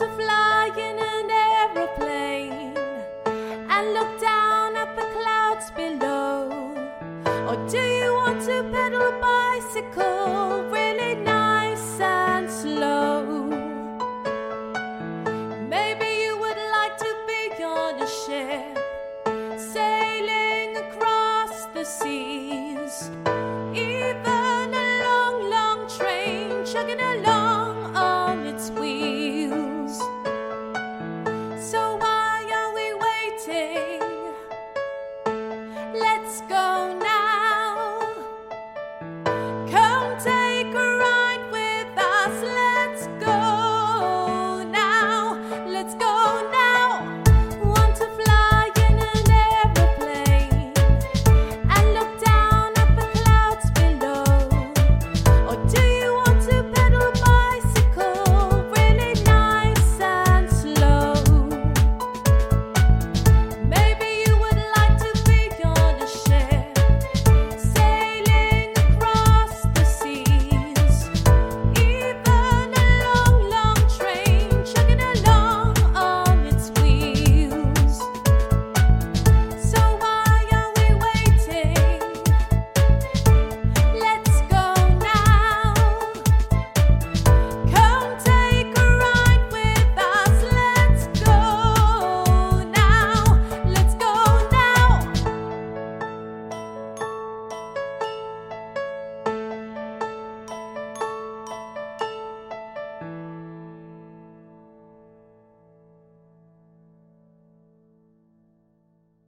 to flying in an aeroplane and look down at the clouds below? Or do you want to pedal a bicycle really nice and slow? Maybe you would like to be on a ship sailing across the seas, even a long, long train chugging along. let's go now.